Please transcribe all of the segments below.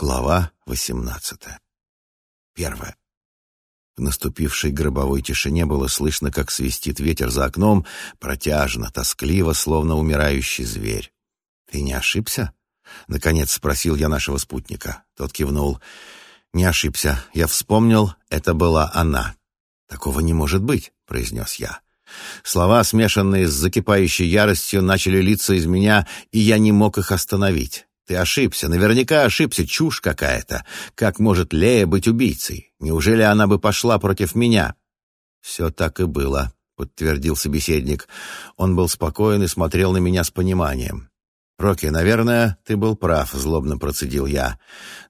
Глава восемнадцатая. Первое. В наступившей гробовой тишине было слышно, как свистит ветер за окном, протяжно, тоскливо, словно умирающий зверь. «Ты не ошибся?» — наконец спросил я нашего спутника. Тот кивнул. «Не ошибся. Я вспомнил, это была она». «Такого не может быть», — произнес я. Слова, смешанные с закипающей яростью, начали литься из меня, и я не мог их остановить. Ты ошибся, наверняка ошибся, чушь какая-то. Как может Лея быть убийцей? Неужели она бы пошла против меня? Все так и было, подтвердил собеседник. Он был спокоен и смотрел на меня с пониманием. «Рокки, наверное, ты был прав», — злобно процедил я.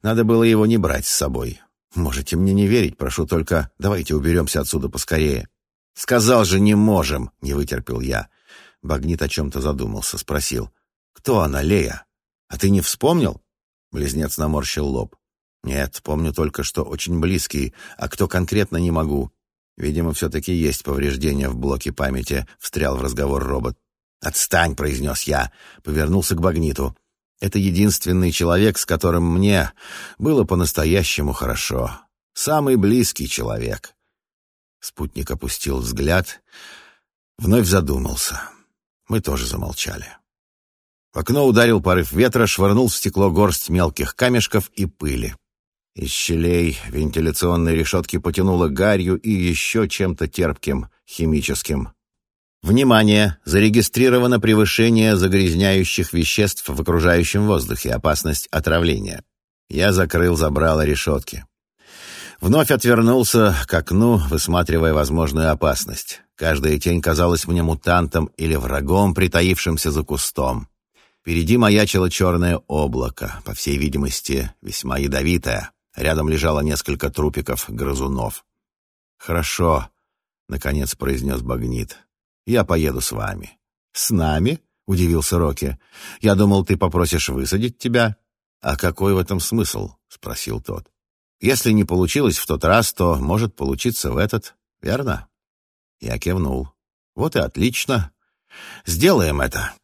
«Надо было его не брать с собой. Можете мне не верить, прошу, только давайте уберемся отсюда поскорее». «Сказал же, не можем», — не вытерпел я. Багнит о чем-то задумался, спросил. «Кто она, Лея?» «А ты не вспомнил?» Близнец наморщил лоб. «Нет, помню только, что очень близкий, а кто конкретно не могу. Видимо, все-таки есть повреждения в блоке памяти», — встрял в разговор робот. «Отстань», — произнес я, повернулся к Багниту. «Это единственный человек, с которым мне было по-настоящему хорошо. Самый близкий человек». Спутник опустил взгляд, вновь задумался. Мы тоже замолчали. В окно ударил порыв ветра, швырнул в стекло горсть мелких камешков и пыли. Из щелей вентиляционной решетки потянуло гарью и еще чем-то терпким, химическим. Внимание! Зарегистрировано превышение загрязняющих веществ в окружающем воздухе, опасность отравления. Я закрыл забрало решетки. Вновь отвернулся к окну, высматривая возможную опасность. Каждая тень казалась мне мутантом или врагом, притаившимся за кустом. Впереди маячило черное облако, по всей видимости, весьма ядовитое. Рядом лежало несколько трупиков грызунов. «Хорошо», — наконец произнес Багнит. «Я поеду с вами». «С нами?» — удивился Рокки. «Я думал, ты попросишь высадить тебя». «А какой в этом смысл?» — спросил тот. «Если не получилось в тот раз, то может получиться в этот, верно?» Я кивнул. «Вот и отлично. Сделаем это.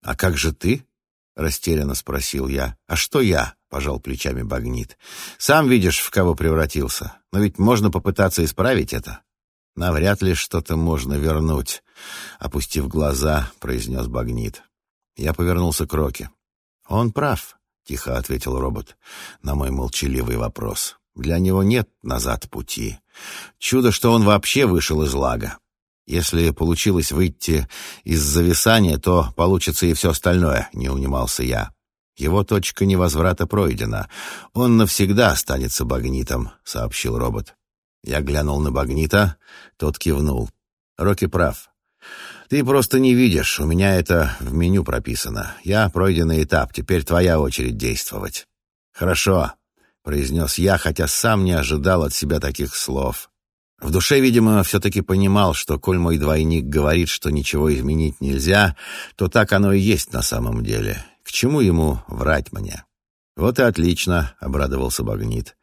А как же ты?» — растерянно спросил я. «А что я?» — пожал плечами Багнит. «Сам видишь, в кого превратился. Но ведь можно попытаться исправить это». «Навряд ли что-то можно вернуть», — опустив глаза, произнес Багнит. Я повернулся к Роке. «Он прав», — тихо ответил робот на мой молчаливый вопрос. «Для него нет назад пути. Чудо, что он вообще вышел из лага. Если получилось выйти из зависания, то получится и все остальное, не унимался я. Его точка невозврата пройдена. Он навсегда останется багнитом, сообщил робот. Я глянул на багнита, тот кивнул. Рокки прав. Ты просто не видишь, у меня это в меню прописано. Я пройденный этап, теперь твоя очередь действовать. Хорошо, произнес я, хотя сам не ожидал от себя таких слов. В душе, видимо, все-таки понимал, что, коль мой двойник говорит, что ничего изменить нельзя, то так оно и есть на самом деле. К чему ему врать мне? «Вот и отлично», — обрадовался Багнит.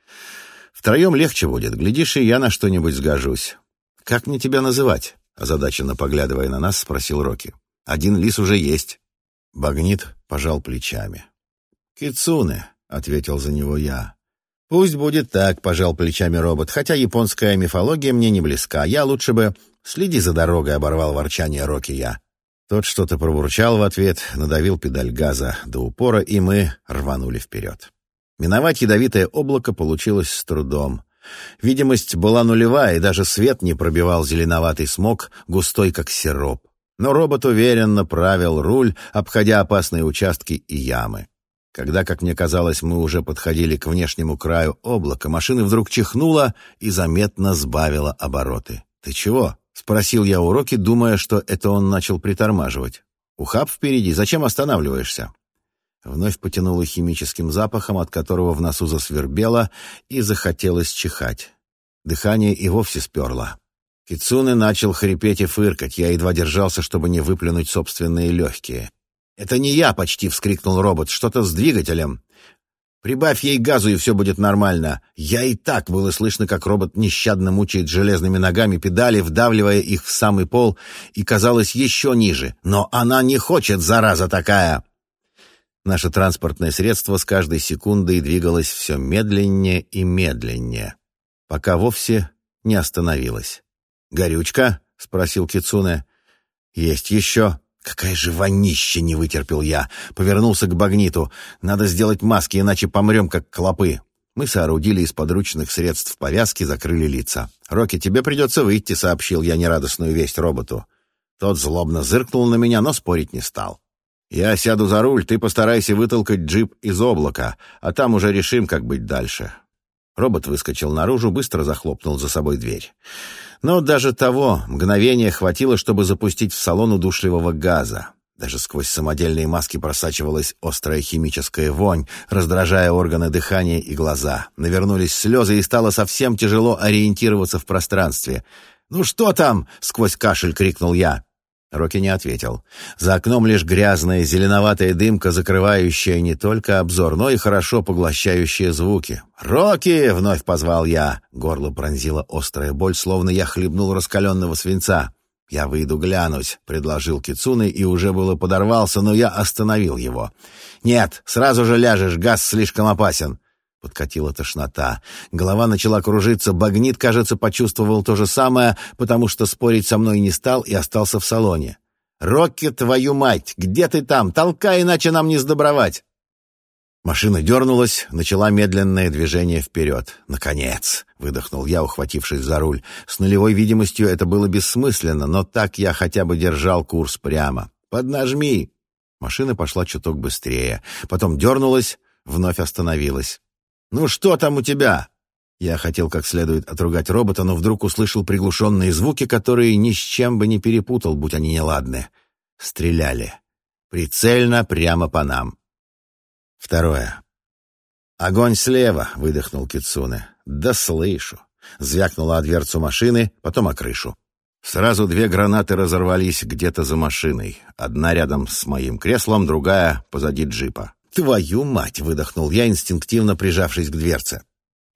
«Втроем легче будет. Глядишь, и я на что-нибудь сгожусь». «Как мне тебя называть?» — озадаченно поглядывая на нас, спросил Рокки. «Один лис уже есть». Багнит пожал плечами. «Кицуне», — ответил за него я. «Пусть будет так», — пожал плечами робот, «хотя японская мифология мне не близка. Я лучше бы...» «Следи за дорогой», — оборвал ворчание Рокки я. Тот что-то пробурчал в ответ, надавил педаль газа до упора, и мы рванули вперед. Миновать ядовитое облако получилось с трудом. Видимость была нулевая, и даже свет не пробивал зеленоватый смог, густой как сироп. Но робот уверенно правил руль, обходя опасные участки и ямы. Когда, как мне казалось, мы уже подходили к внешнему краю облака, машина вдруг чихнула и заметно сбавила обороты. «Ты чего?» — спросил я у Роки, думая, что это он начал притормаживать. «Ухаб впереди, зачем останавливаешься?» Вновь потянуло химическим запахом, от которого в носу засвербело и захотелось чихать. Дыхание и вовсе сперло. Кицуны начал хрипеть и фыркать, я едва держался, чтобы не выплюнуть собственные легкие. «Это не я!» — почти вскрикнул робот. «Что-то с двигателем!» «Прибавь ей газу, и все будет нормально!» Я и так было слышно, как робот нещадно мучает железными ногами педали, вдавливая их в самый пол, и казалось еще ниже. «Но она не хочет, зараза такая!» Наше транспортное средство с каждой секундой двигалось все медленнее и медленнее, пока вовсе не остановилось. «Горючка?» — спросил Кицуне. «Есть еще». «Какая же вонища!» — не вытерпел я. Повернулся к багниту. «Надо сделать маски, иначе помрем, как клопы». Мы соорудили из подручных средств повязки, закрыли лица. «Рокки, тебе придется выйти», — сообщил я нерадостную весть роботу. Тот злобно зыркнул на меня, но спорить не стал. «Я сяду за руль, ты постарайся вытолкать джип из облака, а там уже решим, как быть дальше». Робот выскочил наружу, быстро захлопнул за собой дверь. Но даже того мгновения хватило, чтобы запустить в салон удушливого газа. Даже сквозь самодельные маски просачивалась острая химическая вонь, раздражая органы дыхания и глаза. Навернулись слезы, и стало совсем тяжело ориентироваться в пространстве. «Ну что там?» — сквозь кашель крикнул я. Рокки не ответил. За окном лишь грязная зеленоватая дымка, закрывающая не только обзор, но и хорошо поглощающая звуки. «Рокки!» — вновь позвал я. Горло пронзила острая боль, словно я хлебнул раскаленного свинца. «Я выйду глянуть», — предложил Кицуны и уже было подорвался, но я остановил его. «Нет, сразу же ляжешь, газ слишком опасен». Подкатила тошнота. Голова начала кружиться. Багнит, кажется, почувствовал то же самое, потому что спорить со мной не стал и остался в салоне. «Рокки, твою мать! Где ты там? Толкай, иначе нам не сдобровать!» Машина дернулась, начала медленное движение вперед. «Наконец!» — выдохнул я, ухватившись за руль. С нулевой видимостью это было бессмысленно, но так я хотя бы держал курс прямо. «Поднажми!» Машина пошла чуток быстрее, потом дернулась, вновь остановилась. «Ну что там у тебя?» Я хотел как следует отругать робота, но вдруг услышал приглушенные звуки, которые ни с чем бы не перепутал, будь они неладны. Стреляли. Прицельно прямо по нам. Второе. «Огонь слева!» — выдохнул Кицуне. «Да слышу!» Звякнула о дверцу машины, потом о крышу. Сразу две гранаты разорвались где-то за машиной. Одна рядом с моим креслом, другая позади джипа. «Твою мать!» — выдохнул я, инстинктивно прижавшись к дверце.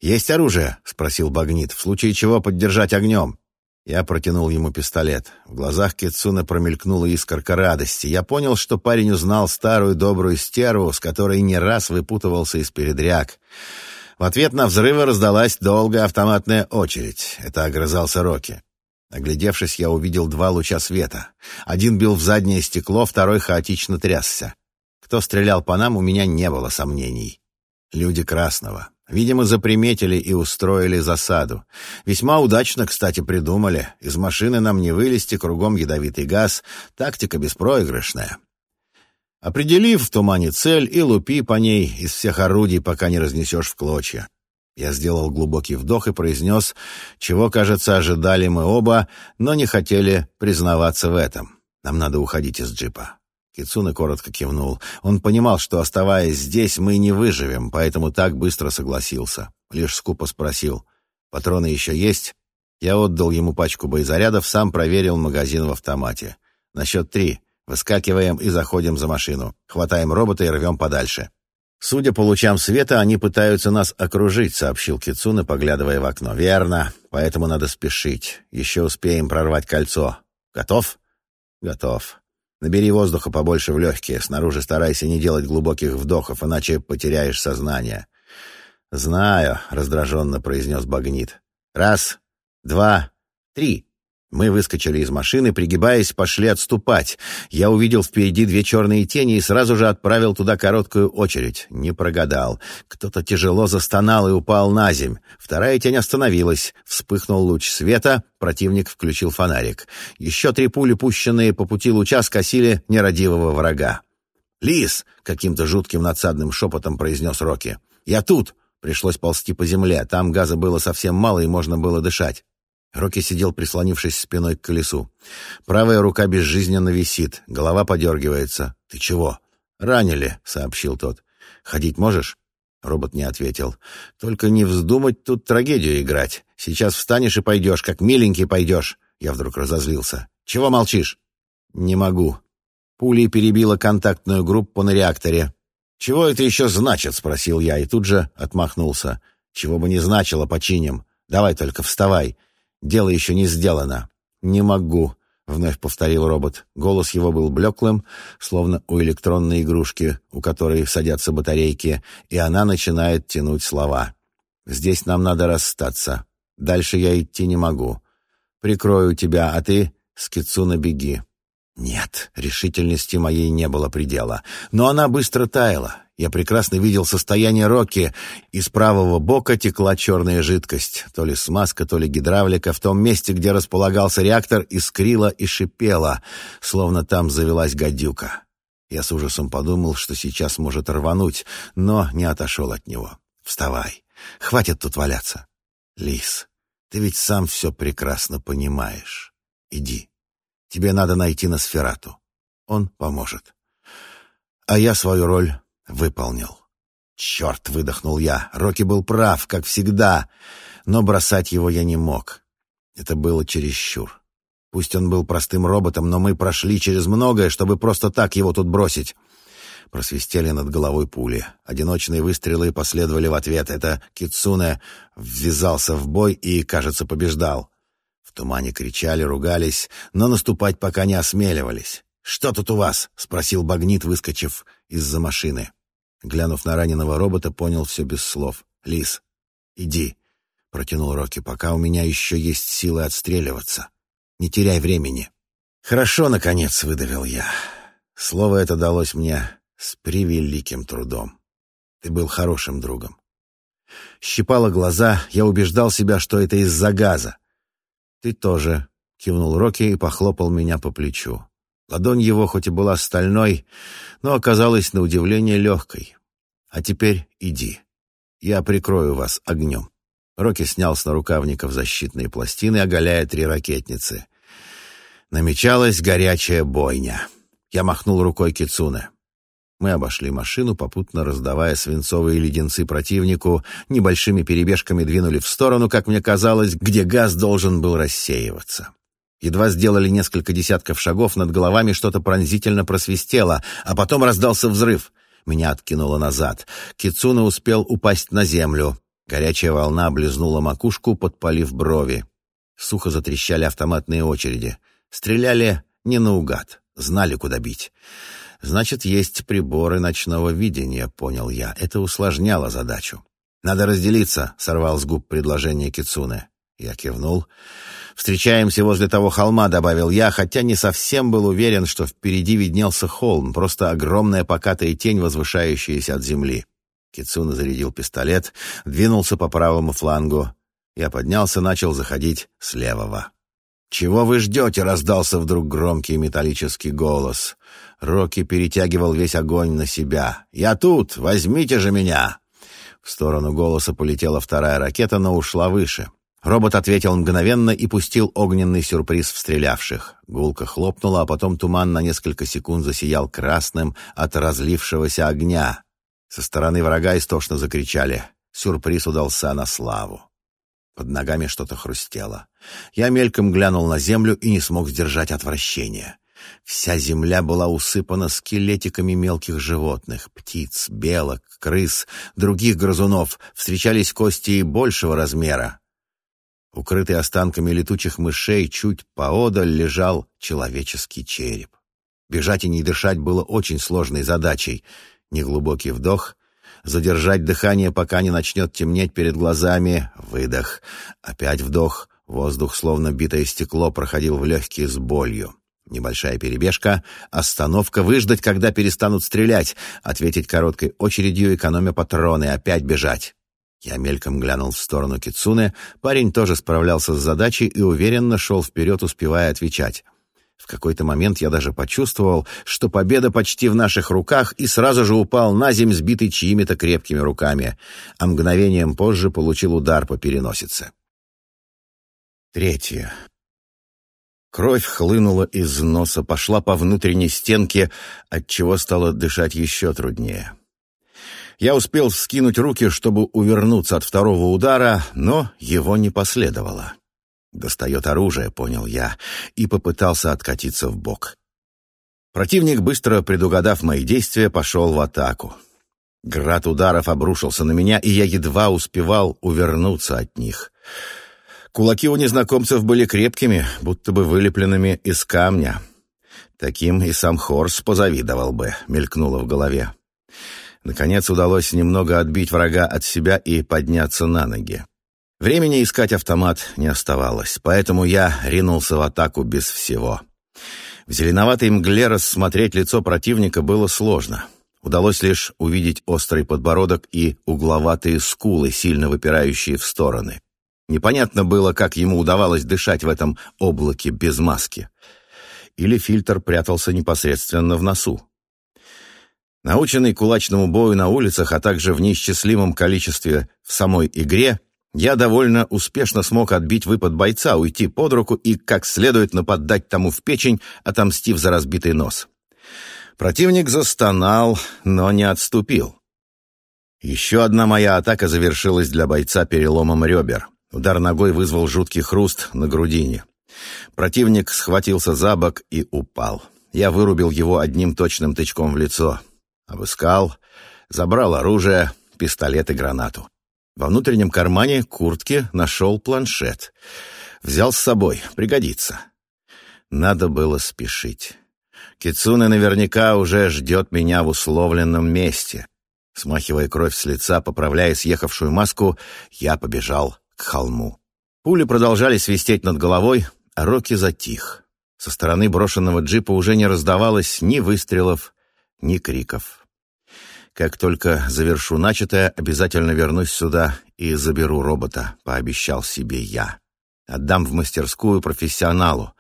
«Есть оружие?» — спросил Багнит. «В случае чего поддержать огнем?» Я протянул ему пистолет. В глазах Кицуна промелькнула искорка радости. Я понял, что парень узнал старую добрую стерву, с которой не раз выпутывался из передряг. В ответ на взрывы раздалась долгая автоматная очередь. Это огрызался Рокки. Оглядевшись, я увидел два луча света. Один бил в заднее стекло, второй хаотично трясся. Кто стрелял по нам, у меня не было сомнений. Люди Красного. Видимо, заприметили и устроили засаду. Весьма удачно, кстати, придумали. Из машины нам не вылезти, кругом ядовитый газ. Тактика беспроигрышная. Определив в тумане цель и лупи по ней из всех орудий, пока не разнесешь в клочья. Я сделал глубокий вдох и произнес, чего, кажется, ожидали мы оба, но не хотели признаваться в этом. Нам надо уходить из джипа. Кицуна коротко кивнул. Он понимал, что, оставаясь здесь, мы не выживем, поэтому так быстро согласился. Лишь скупо спросил. «Патроны еще есть?» Я отдал ему пачку боезарядов, сам проверил магазин в автомате. На счет три. Выскакиваем и заходим за машину. Хватаем робота и рвем подальше. «Судя по лучам света, они пытаются нас окружить», — сообщил Кицуна, поглядывая в окно. «Верно. Поэтому надо спешить. Еще успеем прорвать кольцо. Готов?» «Готов». Набери воздуха побольше в легкие. Снаружи старайся не делать глубоких вдохов, иначе потеряешь сознание. «Знаю», — раздраженно произнес Багнит. «Раз, два, три». Мы выскочили из машины, пригибаясь, пошли отступать. Я увидел впереди две черные тени и сразу же отправил туда короткую очередь. Не прогадал. Кто-то тяжело застонал и упал на земь. Вторая тень остановилась. Вспыхнул луч света. Противник включил фонарик. Еще три пули, пущенные по пути луча, скосили нерадивого врага. «Лис!» — каким-то жутким надсадным шепотом произнес Рокки. «Я тут!» Пришлось ползти по земле. Там газа было совсем мало, и можно было дышать. Рокки сидел, прислонившись спиной к колесу. Правая рука безжизненно висит, голова подергивается. «Ты чего?» «Ранили», — сообщил тот. «Ходить можешь?» Робот не ответил. «Только не вздумать тут трагедию играть. Сейчас встанешь и пойдешь, как миленький пойдешь». Я вдруг разозлился. «Чего молчишь?» «Не могу». Пулей перебила контактную группу на реакторе. «Чего это еще значит?» — спросил я и тут же отмахнулся. «Чего бы не значило, починим. Давай только вставай. Дело еще не сделано. Не могу. — вновь повторил робот. Голос его был блеклым, словно у электронной игрушки, у которой садятся батарейки, и она начинает тянуть слова. «Здесь нам надо расстаться. Дальше я идти не могу. Прикрою тебя, а ты, Скицуна, беги». Нет, решительности моей не было предела. Но она быстро таяла. Я прекрасно видел состояние Рокки. Из правого бока текла черная жидкость. То ли смазка, то ли гидравлика. В том месте, где располагался реактор, искрила и шипела, словно там завелась гадюка. Я с ужасом подумал, что сейчас может рвануть, но не отошел от него. «Вставай. Хватит тут валяться. Лис, ты ведь сам все прекрасно понимаешь. Иди». Тебе надо найти Носферату. Он поможет. А я свою роль выполнил. Черт, выдохнул я. Рокки был прав, как всегда. Но бросать его я не мог. Это было чересчур. Пусть он был простым роботом, но мы прошли через многое, чтобы просто так его тут бросить. Просвистели над головой пули. Одиночные выстрелы последовали в ответ. Это Кицуне ввязался в бой и, кажется, побеждал. В тумане кричали, ругались, но наступать пока не осмеливались. «Что тут у вас?» — спросил Багнит, выскочив из-за машины. Глянув на раненого робота, понял все без слов. «Лис, иди», — протянул Рокки, — «пока у меня еще есть силы отстреливаться. Не теряй времени». «Хорошо, наконец», — выдавил я. Слово это далось мне с превеликим трудом. Ты был хорошим другом. Щипало глаза, я убеждал себя, что это из-за газа. «Ты тоже», — кивнул Рокки и похлопал меня по плечу. Ладонь его хоть и была стальной, но оказалась на удивление легкой. «А теперь иди. Я прикрою вас огнем». Рокки снял с нарукавников защитные пластины, оголяя три ракетницы. Намечалась горячая бойня. Я махнул рукой Кицуне. Мы обошли машину, попутно раздавая свинцовые леденцы противнику, небольшими перебежками двинули в сторону, как мне казалось, где газ должен был рассеиваться. Едва сделали несколько десятков шагов, над головами что-то пронзительно просвистело, а потом раздался взрыв. Меня откинуло назад. Кицуна успел упасть на землю. Горячая волна облизнула макушку, подпалив брови. Сухо затрещали автоматные очереди. Стреляли не наугад, знали, куда бить. Значит, есть приборы ночного видения, понял я. Это усложняло задачу. Надо разделиться, сорвал с губ предложение Кицуне. Я кивнул. «Встречаемся возле того холма», — добавил я, хотя не совсем был уверен, что впереди виднелся холм, просто огромная покатая тень, возвышающаяся от земли. Кицуна зарядил пистолет, двинулся по правому флангу. Я поднялся, начал заходить с левого. «Чего вы ждете?» — раздался вдруг громкий металлический голос. Рокки перетягивал весь огонь на себя. «Я тут! Возьмите же меня!» В сторону голоса полетела вторая ракета, но ушла выше. Робот ответил мгновенно и пустил огненный сюрприз в стрелявших. Гулка хлопнула, а потом туман на несколько секунд засиял красным от разлившегося огня. Со стороны врага истошно закричали. Сюрприз удался на славу. Под ногами что-то хрустело. Я мельком глянул на землю и не смог сдержать отвращение. Вся земля была усыпана скелетиками мелких животных, птиц, белок, крыс, других грызунов, встречались кости и большего размера. Укрытый останками летучих мышей, чуть поодаль лежал человеческий череп. Бежать и не дышать было очень сложной задачей. Неглубокий вдох, задержать дыхание, пока не начнет темнеть перед глазами, выдох, опять вдох, воздух, словно битое стекло, проходил в легкие с болью. Небольшая перебежка, остановка, выждать, когда перестанут стрелять, ответить короткой очередью, экономя патроны, опять бежать. Я мельком глянул в сторону Кицуны. Парень тоже справлялся с задачей и уверенно шел вперед, успевая отвечать. В какой-то момент я даже почувствовал, что победа почти в наших руках, и сразу же упал на земь, сбитый чьими-то крепкими руками, а мгновением позже получил удар по переносице. Третье. Кровь хлынула из носа, пошла по внутренней стенке, отчего стало дышать еще труднее. Я успел вскинуть руки, чтобы увернуться от второго удара, но его не последовало. «Достает оружие», — понял я, и попытался откатиться в бок. Противник, быстро предугадав мои действия, пошел в атаку. Град ударов обрушился на меня, и я едва успевал увернуться от них — Кулаки у незнакомцев были крепкими, будто бы вылепленными из камня. Таким и сам Хорс позавидовал бы, мелькнуло в голове. Наконец удалось немного отбить врага от себя и подняться на ноги. Времени искать автомат не оставалось, поэтому я ринулся в атаку без всего. В зеленоватой мгле рассмотреть лицо противника было сложно. Удалось лишь увидеть острый подбородок и угловатые скулы, сильно выпирающие в стороны. Непонятно было, как ему удавалось дышать в этом облаке без маски. Или фильтр прятался непосредственно в носу. Наученный кулачному бою на улицах, а также в неисчислимом количестве в самой игре, я довольно успешно смог отбить выпад бойца, уйти под руку и как следует нападать тому в печень, отомстив за разбитый нос. Противник застонал, но не отступил. Еще одна моя атака завершилась для бойца переломом ребер. Удар ногой вызвал жуткий хруст на грудине. Противник схватился за бок и упал. Я вырубил его одним точным тычком в лицо. Обыскал, забрал оружие, пистолет и гранату. Во внутреннем кармане куртки нашел планшет. Взял с собой, пригодится. Надо было спешить. Кицуне наверняка уже ждет меня в условленном месте. Смахивая кровь с лица, поправляя съехавшую маску, я побежал к холму. Пули продолжали свистеть над головой, а Рокки затих. Со стороны брошенного джипа уже не раздавалось ни выстрелов, ни криков. Как только завершу начатое, обязательно вернусь сюда и заберу робота, пообещал себе я. Отдам в мастерскую профессионалу.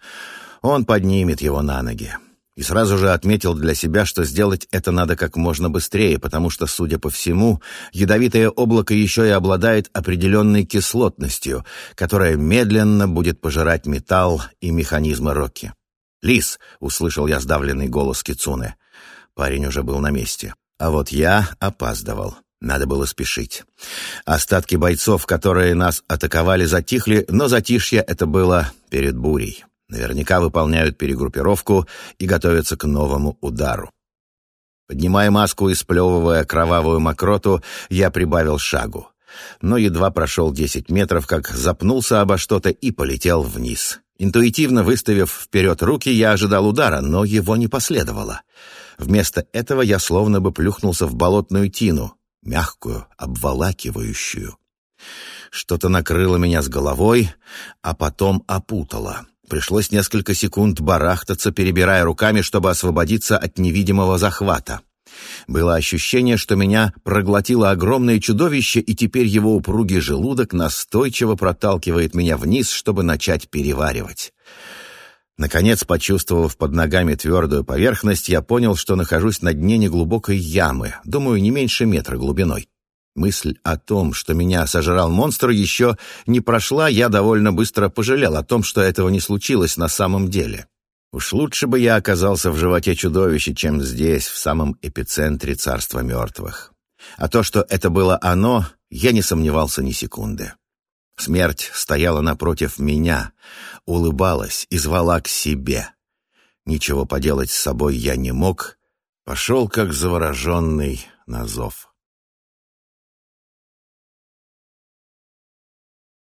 Он поднимет его на ноги. И сразу же отметил для себя, что сделать это надо как можно быстрее, потому что, судя по всему, ядовитое облако еще и обладает определенной кислотностью, которая медленно будет пожирать металл и механизмы Рокки. «Лис!» — услышал я сдавленный голос Кицуны. Парень уже был на месте. А вот я опаздывал. Надо было спешить. Остатки бойцов, которые нас атаковали, затихли, но затишье это было перед бурей. Наверняка выполняют перегруппировку и готовятся к новому удару. Поднимая маску и сплевывая кровавую мокроту, я прибавил шагу. Но едва прошел десять метров, как запнулся обо что-то и полетел вниз. Интуитивно выставив вперед руки, я ожидал удара, но его не последовало. Вместо этого я словно бы плюхнулся в болотную тину, мягкую, обволакивающую. Что-то накрыло меня с головой, а потом опутало. Пришлось несколько секунд барахтаться, перебирая руками, чтобы освободиться от невидимого захвата. Было ощущение, что меня проглотило огромное чудовище, и теперь его упругий желудок настойчиво проталкивает меня вниз, чтобы начать переваривать. Наконец, почувствовав под ногами твердую поверхность, я понял, что нахожусь на дне неглубокой ямы, думаю, не меньше метра глубиной. Мысль о том, что меня сожрал монстр, еще не прошла, я довольно быстро пожалел о том, что этого не случилось на самом деле. Уж лучше бы я оказался в животе чудовища, чем здесь, в самом эпицентре царства мертвых. А то, что это было оно, я не сомневался ни секунды. Смерть стояла напротив меня, улыбалась и звала к себе. Ничего поделать с собой я не мог, пошел как завороженный на зов.